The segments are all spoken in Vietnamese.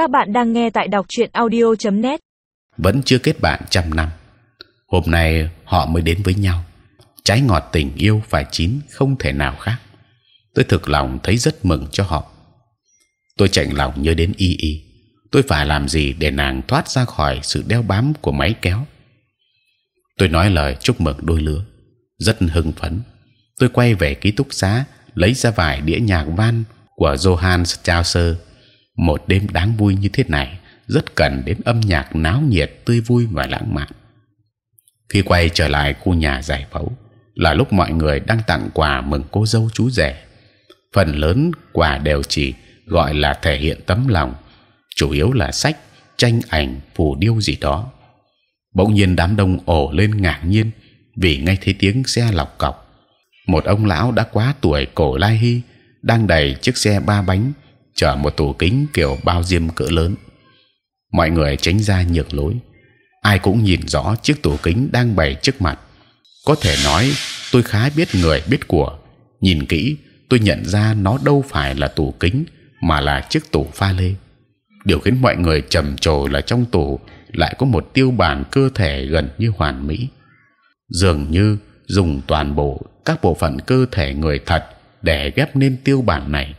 Các bạn đang nghe tại đọc truyện audio.net. Vẫn chưa kết bạn trăm năm. Hôm nay họ mới đến với nhau. Trái ngọt tình yêu phải chín không thể nào khác. Tôi thực lòng thấy rất mừng cho họ. Tôi chạnh lòng nhớ đến y y. Tôi phải làm gì để nàng thoát ra khỏi sự đeo bám của máy kéo? Tôi nói lời chúc mừng đôi lứa, rất hưng phấn. Tôi quay về ký túc xá, lấy ra vài đĩa nhạc van của Johann Strauss. Một đêm đáng vui như thế này rất cần đến âm nhạc náo nhiệt, tươi vui và lãng mạn. Khi quay trở lại khu nhà giải phẫu, là lúc mọi người đang tặng quà mừng cô dâu chú rể. Phần lớn quà đều chỉ gọi là thể hiện tấm lòng, chủ yếu là sách, tranh ảnh, phù điêu gì đó. Bỗng nhiên đám đông ồ lên ngạc nhiên vì nghe thấy tiếng xe lọc cọc. Một ông lão đã quá tuổi cổ lai hy đang đẩy chiếc xe ba bánh chở một tủ kính kiểu bao diêm cỡ lớn. Mọi người tránh ra nhường lối. Ai cũng nhìn rõ chiếc tủ kính đang bày trước mặt. Có thể nói tôi khá biết người biết của. Nhìn kỹ, tôi nhận ra nó đâu phải là tủ kính mà là chiếc tủ pha lê. Điều khiến mọi người trầm trồ là trong tủ lại có một tiêu bản cơ thể gần như hoàn mỹ, dường như dùng toàn bộ các bộ phận cơ thể người thật để ghép nên tiêu bản này.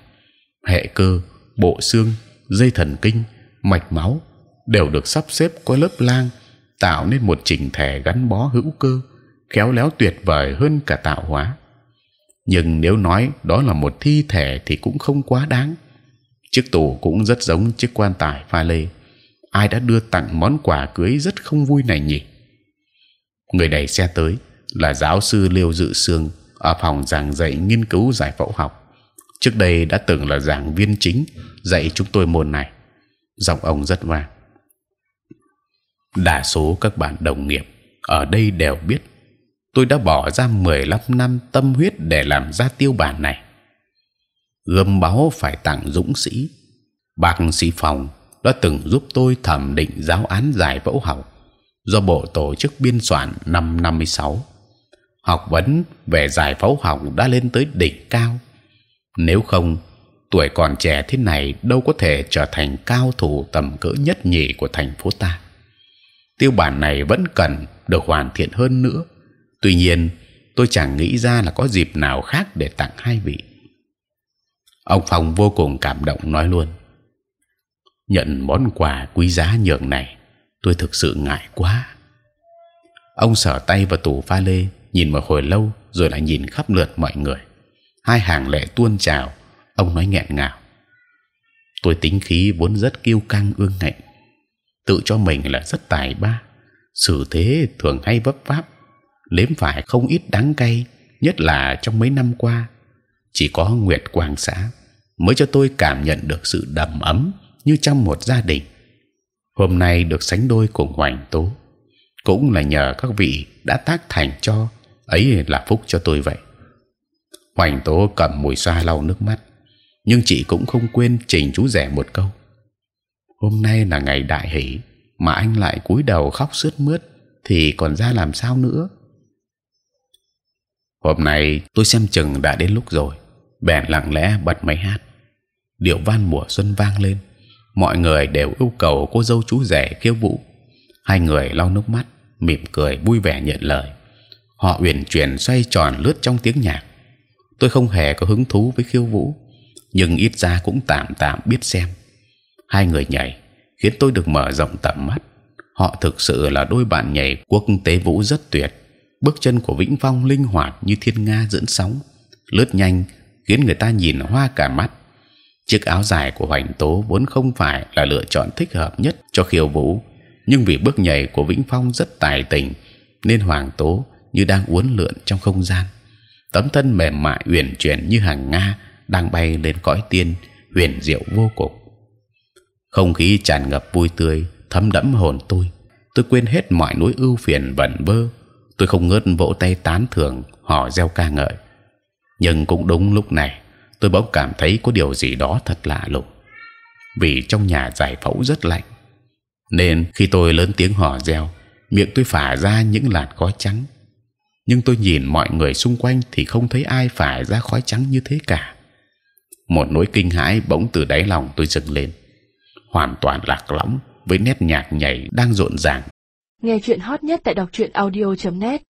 Hệ cơ, bộ xương, dây thần kinh, mạch máu đều được sắp xếp qua lớp lang, tạo nên một chỉnh thể gắn bó hữu cơ, khéo léo tuyệt vời hơn cả tạo hóa. Nhưng nếu nói đó là một thi thể thì cũng không quá đáng. Chiếc tủ cũng rất giống chiếc quan tài pha lê. Ai đã đưa tặng món quà cưới rất không vui này nhỉ? Người đẩy xe tới là giáo sư Liêu Dự Sương ở phòng giảng dạy nghiên cứu giải phẫu học. Trước đây đã từng là giảng viên chính, dạy chúng tôi môn này. Giọng ông rất vang. Đa số các bạn đồng nghiệp ở đây đều biết, tôi đã bỏ ra 15 năm tâm huyết để làm ra tiêu bản này. Gươm báo phải tặng dũng sĩ. bạc sĩ phòng đã từng giúp tôi thẩm định giáo án giải phẫu học do bộ tổ chức biên soạn năm 56 học vấn về giải phẫu học đã lên tới đỉnh cao. Nếu không, tuổi còn trẻ thế này đâu có thể trở thành cao thủ tầm cỡ nhất nhì của thành phố ta. Tiêu bản này vẫn cần được hoàn thiện hơn nữa. Tuy nhiên, tôi chẳng nghĩ ra là có dịp nào khác để tặng hai vị. Ông Phong vô cùng cảm động nói luôn: nhận món quà quý giá nhường này, tôi thực sự ngại quá. Ông sở tay vào tủ pha lê nhìn một hồi lâu rồi lại nhìn khắp lượt mọi người hai hàng lệ tuôn trào. Ông nói nghẹn ngào. Tôi tính khí vốn rất kiêu căng ương ngạnh. Tự cho mình là rất tài ba. Xử thế thường hay vấp váp. Nếm phải không ít đắng cay, nhất là trong mấy năm qua. Chỉ có Nguyệt Quang xã mới cho tôi cảm nhận được sự đầm ấm như trong một gia đình. Hôm nay được sánh đôi cùng Hoành Tố. Cũng là nhờ các vị đã tác thành cho. Ấy là phúc cho tôi vậy hoành tố cầm mùi xoa lau nước mắt. Nhưng chị cũng không quên trình chú rẻ một câu. Hôm nay là ngày đại hỷ, mà anh lại cúi đầu khóc sướt mướt, thì còn ra làm sao nữa? Hôm nay tôi xem chừng đã đến lúc rồi, bèn lặng lẽ bật máy hát. Điệu van mùa xuân vang lên, mọi người đều yêu cầu cô dâu chú rể khiêu vũ. Hai người lau nước mắt, mỉm cười vui vẻ nhận lời. Họ uyển chuyển xoay tròn lướt trong tiếng nhạc tôi không hề có hứng thú với khiêu vũ, nhưng ít ra cũng tạm tạm biết xem. Hai người nhảy, khiến tôi được mở rộng tầm mắt. Họ thực sự là đôi bạn nhảy quốc tế vũ rất tuyệt. Bước chân của Vĩnh Phong linh hoạt như thiên nga dẫn sóng, lướt nhanh, khiến người ta nhìn hoa cả mắt. Chiếc áo dài của Hoành Tố vốn không phải là lựa chọn thích hợp nhất cho khiêu vũ, nhưng vì bước nhảy của Vĩnh Phong rất tài tình, nên Hoàng Tố như đang uốn lượn trong không gian tấm thân mềm mại uyển chuyển như hàng nga đang bay lên cõi tiên, huyền diệu vô cùng. Không khí tràn ngập vui tươi, thấm đẫm hồn tôi. Tôi quên hết mọi nỗi ưu phiền vẩn vơ. Tôi không ngớt vỗ tay tán thưởng, họ reo ca ngợi. Nhưng cũng đúng lúc này, tôi bỗng cảm thấy có điều gì đó thật lạ lùng. Vì trong nhà giải phẫu rất lạnh, nên khi tôi lớn tiếng hò reo, miệng tôi phả ra những làn khói trắng nhưng tôi nhìn mọi người xung quanh thì không thấy ai phải ra khói trắng như thế cả. Một nỗi kinh hãi bỗng từ đáy lòng tôi dâng lên. hoàn toàn lạc lõng, với nét nhạc nhảy đang rộn ràng Nghe chuyện hot nhất tại đọc truyện audio.net